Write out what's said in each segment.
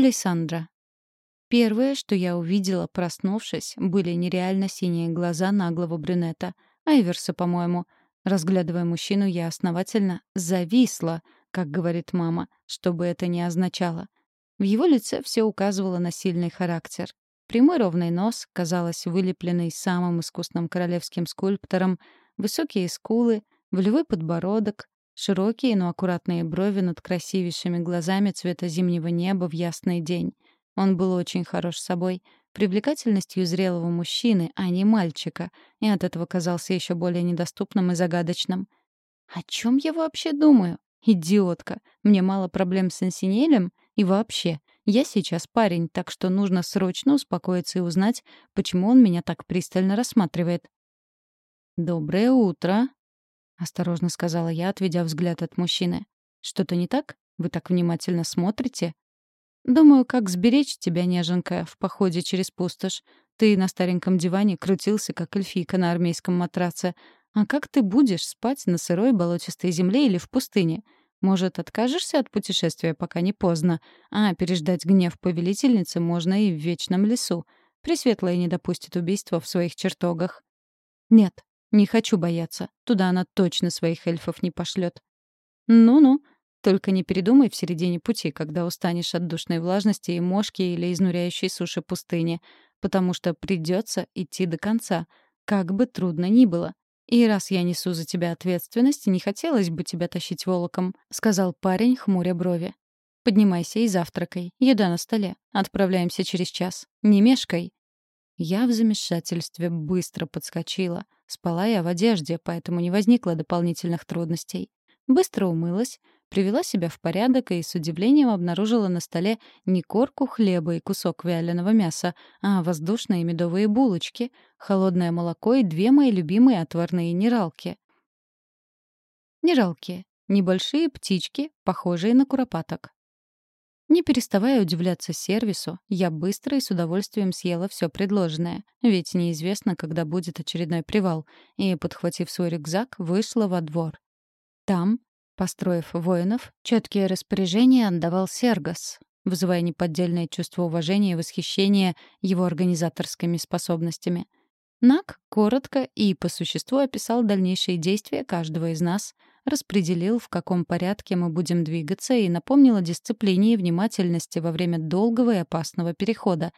Александра. Первое, что я увидела, проснувшись, были нереально синие глаза наглого брюнета. Айверса, по-моему. Разглядывая мужчину, я основательно зависла, как говорит мама, что бы это ни означало. В его лице все указывало на сильный характер. Прямой ровный нос, казалось, вылепленный самым искусным королевским скульптором, высокие скулы, волевой подбородок, широкие, но аккуратные брови над красивейшими глазами цвета зимнего неба в ясный день. Он был очень хорош собой, привлекательностью зрелого мужчины, а не мальчика, и от этого казался еще более недоступным и загадочным. О чем я вообще думаю? Идиотка. Мне мало проблем с инсинелем? И вообще, я сейчас парень, так что нужно срочно успокоиться и узнать, почему он меня так пристально рассматривает. «Доброе утро», — осторожно сказала я, отведя взгляд от мужчины. «Что-то не так? Вы так внимательно смотрите?» «Думаю, как сберечь тебя, неженка, в походе через пустошь. Ты на стареньком диване крутился, как эльфийка на армейском матраце. А как ты будешь спать на сырой болотистой земле или в пустыне? Может, откажешься от путешествия, пока не поздно, а переждать гнев повелительницы можно и в вечном лесу. Пресветлая не допустит убийства в своих чертогах. Нет, не хочу бояться. Туда она точно своих эльфов не пошлет. Ну-ну, только не передумай в середине пути, когда устанешь от душной влажности и мошки или изнуряющей суши пустыни, потому что придется идти до конца, как бы трудно ни было. «И раз я несу за тебя ответственность, не хотелось бы тебя тащить волоком», — сказал парень, хмуря брови. «Поднимайся и завтракай. Еда на столе. Отправляемся через час. Не мешкай». Я в замешательстве быстро подскочила. Спала я в одежде, поэтому не возникло дополнительных трудностей. Быстро умылась, Привела себя в порядок и с удивлением обнаружила на столе не корку хлеба и кусок вяленого мяса, а воздушные медовые булочки, холодное молоко и две мои любимые отварные нералки. Нералки — небольшие птички, похожие на куропаток. Не переставая удивляться сервису, я быстро и с удовольствием съела все предложенное, ведь неизвестно, когда будет очередной привал, и, подхватив свой рюкзак, вышла во двор. Там, Построив воинов, четкие распоряжения отдавал Сергас, вызывая неподдельное чувство уважения и восхищения его организаторскими способностями. Нак коротко и по существу описал дальнейшие действия каждого из нас, распределил, в каком порядке мы будем двигаться и напомнил о дисциплине и внимательности во время долгого и опасного перехода.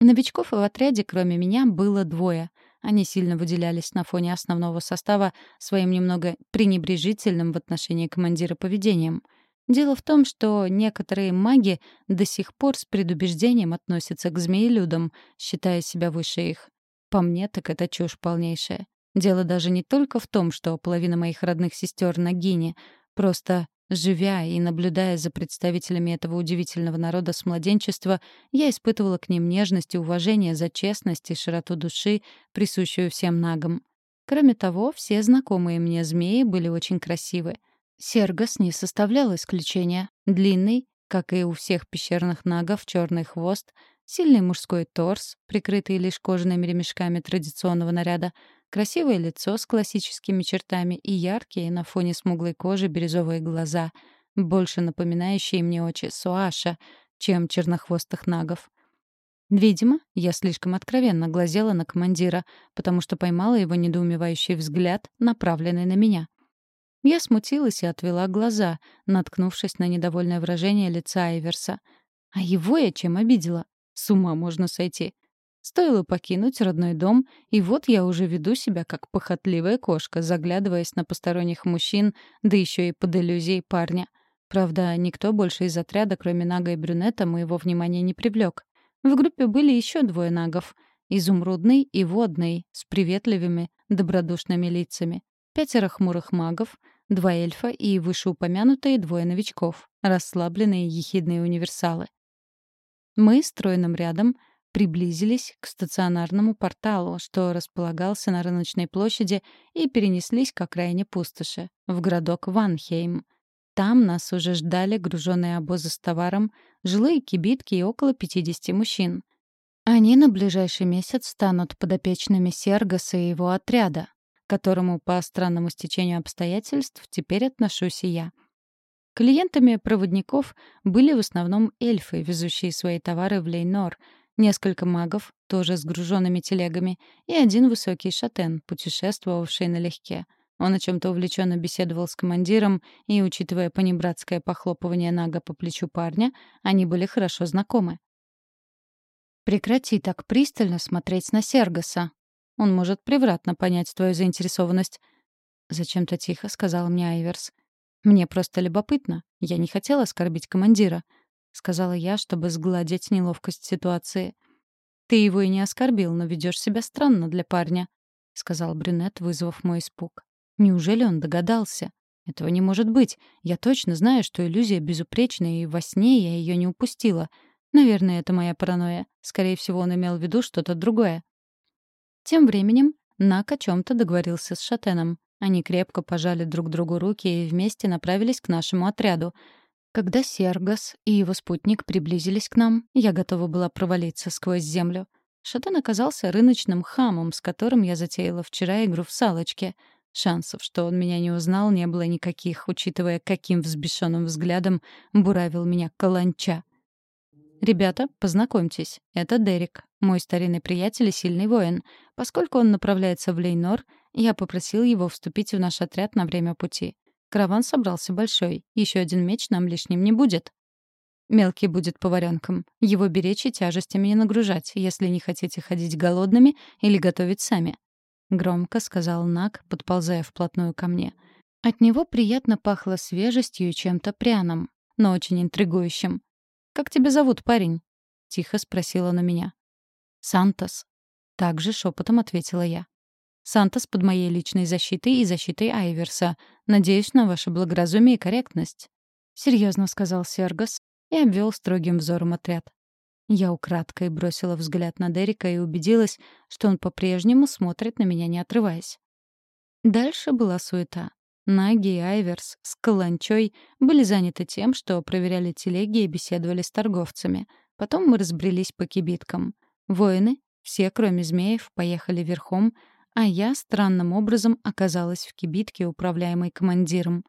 Новичков в отряде, кроме меня, было двое — они сильно выделялись на фоне основного состава своим немного пренебрежительным в отношении командира поведением. Дело в том, что некоторые маги до сих пор с предубеждением относятся к змеелюдам, считая себя выше их. По мне, так это чушь полнейшая. Дело даже не только в том, что половина моих родных сестер на Гине. Просто Живя и наблюдая за представителями этого удивительного народа с младенчества, я испытывала к ним нежность и уважение за честность и широту души, присущую всем нагам. Кроме того, все знакомые мне змеи были очень красивы. Сергос не составлял исключения. Длинный, как и у всех пещерных нагов, черный хвост, сильный мужской торс, прикрытый лишь кожаными ремешками традиционного наряда — Красивое лицо с классическими чертами и яркие на фоне смуглой кожи бирюзовые глаза, больше напоминающие мне очи Суаша, чем чернохвостых нагов. Видимо, я слишком откровенно глазела на командира, потому что поймала его недоумевающий взгляд, направленный на меня. Я смутилась и отвела глаза, наткнувшись на недовольное выражение лица Айверса. А его я чем обидела? С ума можно сойти. Стоило покинуть родной дом, и вот я уже веду себя как похотливая кошка, заглядываясь на посторонних мужчин, да еще и под иллюзией парня. Правда, никто больше из отряда, кроме Нага и Брюнета, моего внимания не привлек. В группе были еще двое нагов — изумрудный и водный, с приветливыми, добродушными лицами. Пятеро хмурых магов, два эльфа и вышеупомянутые двое новичков, расслабленные ехидные универсалы. Мы стройным рядом — приблизились к стационарному порталу, что располагался на рыночной площади, и перенеслись к окраине пустоши, в городок Ванхейм. Там нас уже ждали груженные обозы с товаром, жилые кибитки и около 50 мужчин. Они на ближайший месяц станут подопечными Сергаса и его отряда, которому по странному стечению обстоятельств теперь отношусь и я. Клиентами проводников были в основном эльфы, везущие свои товары в Лейнор, несколько магов, тоже с груженными телегами, и один высокий шатен, путешествовавший налегке. Он о чем-то увлеченно беседовал с командиром, и, учитывая понебратское похлопывание Нага по плечу парня, они были хорошо знакомы. «Прекрати так пристально смотреть на Сергоса. Он может превратно понять твою заинтересованность», — зачем-то тихо сказал мне Айверс. «Мне просто любопытно. Я не хотела оскорбить командира», — сказала я, чтобы сгладить неловкость ситуации. «Ты его и не оскорбил, но ведешь себя странно для парня», — сказал брюнет, вызвав мой испуг. «Неужели он догадался? Этого не может быть. Я точно знаю, что иллюзия безупречная, и во сне я ее не упустила. Наверное, это моя паранойя. Скорее всего, он имел в виду что-то другое». Тем временем Нак о чем-то договорился с Шатеном. Они крепко пожали друг другу руки и вместе направились к нашему отряду. Когда Сергас и его спутник приблизились к нам, я готова была провалиться сквозь землю. Шатен оказался рыночным хамом, с которым я затеяла вчера игру в салочке. Шансов, что он меня не узнал, не было никаких, учитывая, каким взбешенным взглядом буравил меня каланча. «Ребята, познакомьтесь, это Дерек, мой старинный приятель и сильный воин. Поскольку он направляется в Лейнор, я попросил его вступить в наш отряд на время пути. Караван собрался большой, еще один меч нам лишним не будет. Мелкий будет поваренком. Его беречь и тяжестями не нагружать, если не хотите ходить голодными или готовить сами. Громко сказал Нак, подползая вплотную ко мне. От него приятно пахло свежестью и чем-то пряным, но очень интригующим. «Как тебя зовут, парень?» — тихо спросила на меня. «Сантос». Также шепотом ответила я. «Сантос под моей личной защитой и защитой Айверса. Надеюсь на ваше благоразумие и корректность». Серьезно сказал Сергос и обвел строгим взором отряд. Я украдкой бросила взгляд на Дерека и убедилась, что он по-прежнему смотрит на меня, не отрываясь. Дальше была суета. Наги и Айверс с Каланчой были заняты тем, что проверяли телеги и беседовали с торговцами. Потом мы разбрелись по кибиткам. Воины, все кроме змеев, поехали верхом, а я странным образом оказалась в кибитке, управляемой командиром.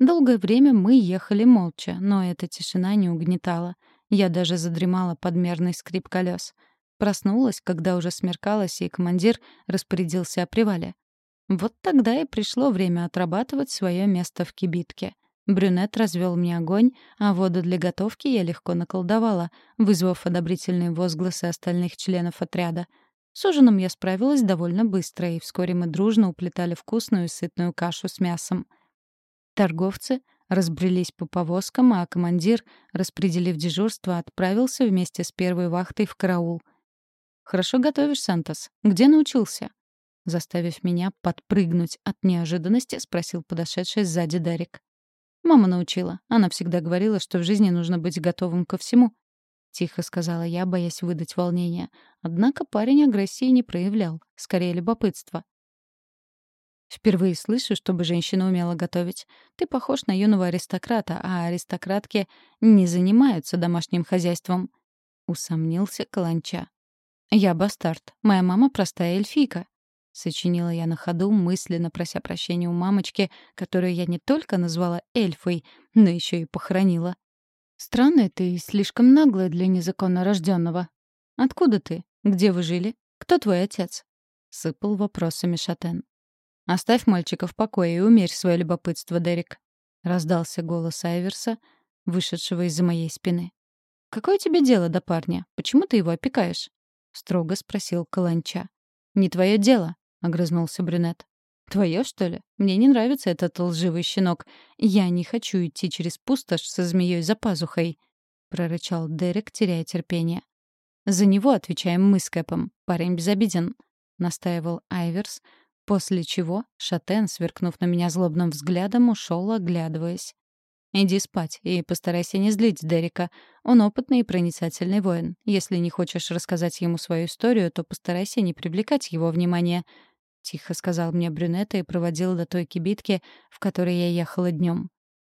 Долгое время мы ехали молча, но эта тишина не угнетала. Я даже задремала под мерный скрип колес. Проснулась, когда уже смеркалось, и командир распорядился о привале. Вот тогда и пришло время отрабатывать свое место в кибитке. Брюнет развел мне огонь, а воду для готовки я легко наколдовала, вызвав одобрительные возгласы остальных членов отряда. С ужином я справилась довольно быстро, и вскоре мы дружно уплетали вкусную и сытную кашу с мясом. Торговцы разбрелись по повозкам, а командир, распределив дежурство, отправился вместе с первой вахтой в караул. «Хорошо готовишь, Сантос. Где научился?» Заставив меня подпрыгнуть от неожиданности, спросил подошедший сзади Дарик. «Мама научила. Она всегда говорила, что в жизни нужно быть готовым ко всему». Тихо сказала я, боясь выдать волнение. Однако парень агрессии не проявлял, скорее любопытство. «Впервые слышу, чтобы женщина умела готовить. Ты похож на юного аристократа, а аристократки не занимаются домашним хозяйством», — усомнился Каланча. «Я бастард. Моя мама простая эльфийка», — сочинила я на ходу, мысленно прося прощения у мамочки, которую я не только назвала эльфой, но еще и похоронила. «Странная ты и слишком наглая для незаконно рожденного. Откуда ты? Где вы жили? Кто твой отец?» — сыпал вопросами Шатен. «Оставь мальчика в покое и умерь свое любопытство, Дерек», — раздался голос Айверса, вышедшего из-за моей спины. «Какое тебе дело до парня? Почему ты его опекаешь?» — строго спросил Каланча. «Не твое дело», огрызнулся брюнет. «Твое, что ли? Мне не нравится этот лживый щенок. Я не хочу идти через пустошь со змеей за пазухой», — прорычал Дерек, теряя терпение. «За него отвечаем мы с Кэпом. Парень безобиден», — настаивал Айверс, после чего Шатен, сверкнув на меня злобным взглядом, ушел, оглядываясь. «Иди спать и постарайся не злить Дерека. Он опытный и проницательный воин. Если не хочешь рассказать ему свою историю, то постарайся не привлекать его внимания. — тихо сказал мне брюнета и проводил до той кибитки, в которой я ехала днем.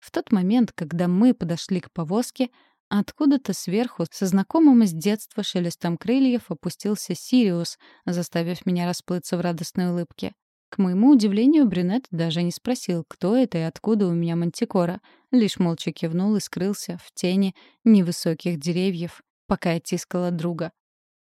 В тот момент, когда мы подошли к повозке, откуда-то сверху со знакомым из детства шелестом крыльев опустился Сириус, заставив меня расплыться в радостной улыбке. К моему удивлению, брюнет даже не спросил, кто это и откуда у меня мантикора. Лишь молча кивнул и скрылся в тени невысоких деревьев, пока я тискала друга.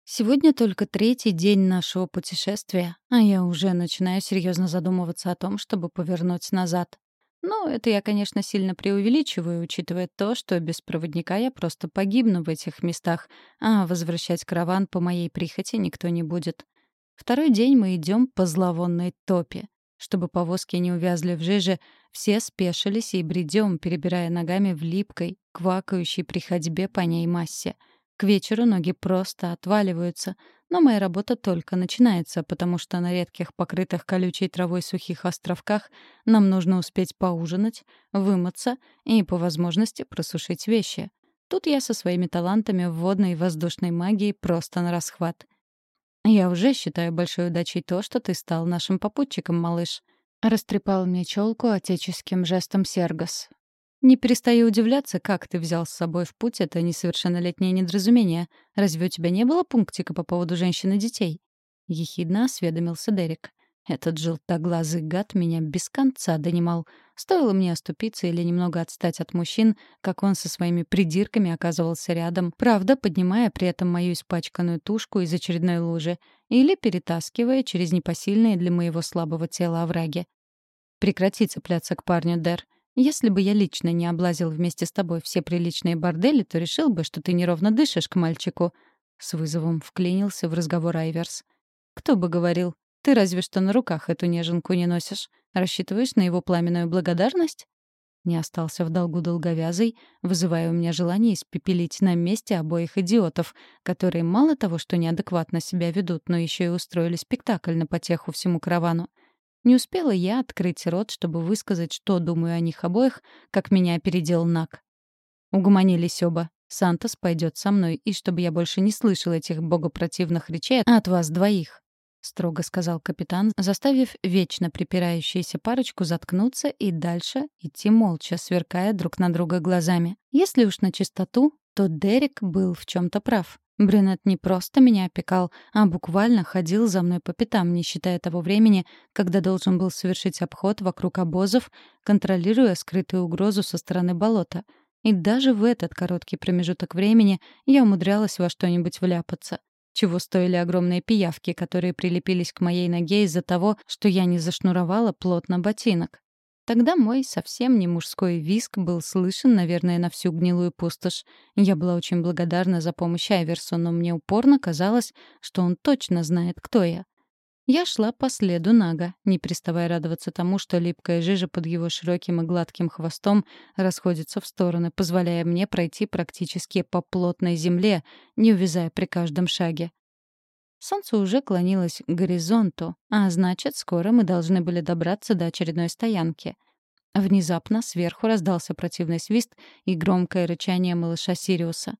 Сегодня только третий день нашего путешествия, а я уже начинаю серьезно задумываться о том, чтобы повернуть назад. Ну, это я, конечно, сильно преувеличиваю, учитывая то, что без проводника я просто погибну в этих местах, а возвращать караван по моей прихоти никто не будет. Второй день мы идем по зловонной топе. Чтобы повозки не увязли в жиже, все спешились и бредем, перебирая ногами в липкой, квакающей при ходьбе по ней массе. К вечеру ноги просто отваливаются, но моя работа только начинается, потому что на редких покрытых колючей травой сухих островках нам нужно успеть поужинать, вымыться и, по возможности, просушить вещи. Тут я со своими талантами в водной и воздушной магии просто на расхват. «Я уже считаю большой удачей то, что ты стал нашим попутчиком, малыш», — растрепал мне челку отеческим жестом Сергос. «Не перестаю удивляться, как ты взял с собой в путь это несовершеннолетнее недоразумение. Разве у тебя не было пунктика по поводу женщин и детей?» Ехидно осведомился Дерек. Этот желтоглазый гад меня без конца донимал. Стоило мне оступиться или немного отстать от мужчин, как он со своими придирками оказывался рядом, правда, поднимая при этом мою испачканную тушку из очередной лужи или перетаскивая через непосильные для моего слабого тела овраги. «Прекрати цепляться к парню, Дэр. Если бы я лично не облазил вместе с тобой все приличные бордели, то решил бы, что ты неровно дышишь к мальчику». С вызовом вклинился в разговор Айверс. «Кто бы говорил, ты разве что на руках эту неженку не носишь. Рассчитываешь на его пламенную благодарность? Не остался в долгу долговязый, вызывая у меня желание испепелить на месте обоих идиотов, которые мало того, что неадекватно себя ведут, но еще и устроили спектакль на потеху всему каравану. Не успела я открыть рот, чтобы высказать, что думаю о них обоих, как меня опередил Нак. Угомонились оба. Сантос пойдет со мной, и чтобы я больше не слышал этих богопротивных речей от вас двоих строго сказал капитан, заставив вечно припирающуюся парочку заткнуться и дальше идти молча, сверкая друг на друга глазами. Если уж на чистоту, то Дерек был в чем то прав. Брюнет не просто меня опекал, а буквально ходил за мной по пятам, не считая того времени, когда должен был совершить обход вокруг обозов, контролируя скрытую угрозу со стороны болота. И даже в этот короткий промежуток времени я умудрялась во что-нибудь вляпаться чего стоили огромные пиявки, которые прилепились к моей ноге из-за того, что я не зашнуровала плотно ботинок. Тогда мой совсем не мужской виск был слышен, наверное, на всю гнилую пустошь. Я была очень благодарна за помощь Айверсу, но мне упорно казалось, что он точно знает, кто я. Я шла по следу Нага, не переставая радоваться тому, что липкая жижа под его широким и гладким хвостом расходится в стороны, позволяя мне пройти практически по плотной земле, не увязая при каждом шаге. Солнце уже клонилось к горизонту, а значит, скоро мы должны были добраться до очередной стоянки. Внезапно сверху раздался противный свист и громкое рычание малыша Сириуса.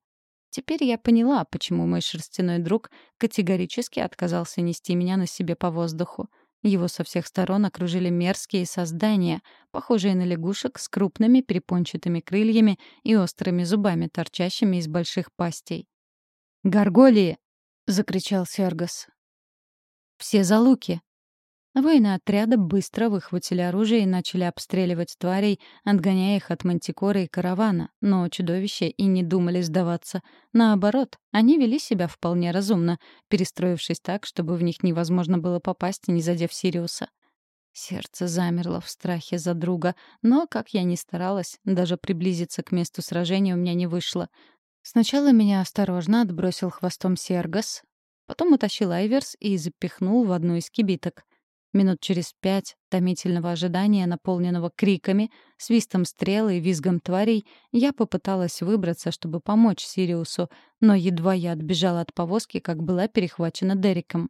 Теперь я поняла, почему мой шерстяной друг категорически отказался нести меня на себе по воздуху. Его со всех сторон окружили мерзкие создания, похожие на лягушек с крупными перепончатыми крыльями и острыми зубами, торчащими из больших пастей. «Гарголии!» — закричал Сергос. «Все за луки!» Воины отряда быстро выхватили оружие и начали обстреливать тварей, отгоняя их от мантикора и каравана. Но чудовища и не думали сдаваться. Наоборот, они вели себя вполне разумно, перестроившись так, чтобы в них невозможно было попасть, не задев Сириуса. Сердце замерло в страхе за друга, но, как я ни старалась, даже приблизиться к месту сражения у меня не вышло. Сначала меня осторожно отбросил хвостом Сергас, потом утащил Айверс и запихнул в одну из кибиток — Минут через пять томительного ожидания, наполненного криками, свистом стрелы и визгом тварей, я попыталась выбраться, чтобы помочь Сириусу, но едва я отбежала от повозки, как была перехвачена Дериком.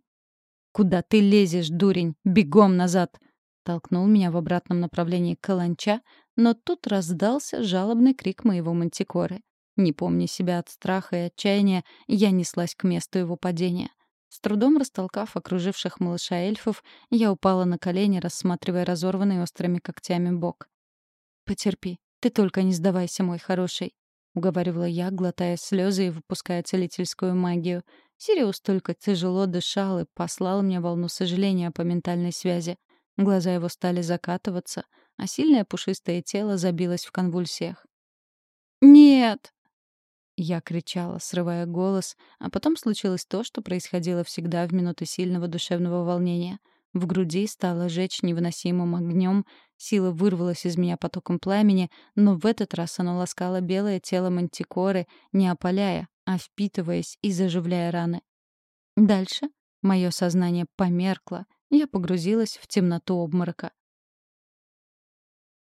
«Куда ты лезешь, дурень? Бегом назад!» Толкнул меня в обратном направлении каланча, но тут раздался жалобный крик моего мантикоры. Не помня себя от страха и отчаяния, я неслась к месту его падения — с трудом растолкав окруживших малыша эльфов, я упала на колени, рассматривая разорванный острыми когтями бок. «Потерпи, ты только не сдавайся, мой хороший», — уговаривала я, глотая слезы и выпуская целительскую магию. Сириус только тяжело дышал и послал мне волну сожаления по ментальной связи. Глаза его стали закатываться, а сильное пушистое тело забилось в конвульсиях. «Нет!» Я кричала, срывая голос, а потом случилось то, что происходило всегда в минуты сильного душевного волнения. В груди стало жечь невыносимым огнем, сила вырвалась из меня потоком пламени, но в этот раз оно ласкало белое тело мантикоры, не опаляя, а впитываясь и заживляя раны. Дальше мое сознание померкло, я погрузилась в темноту обморока.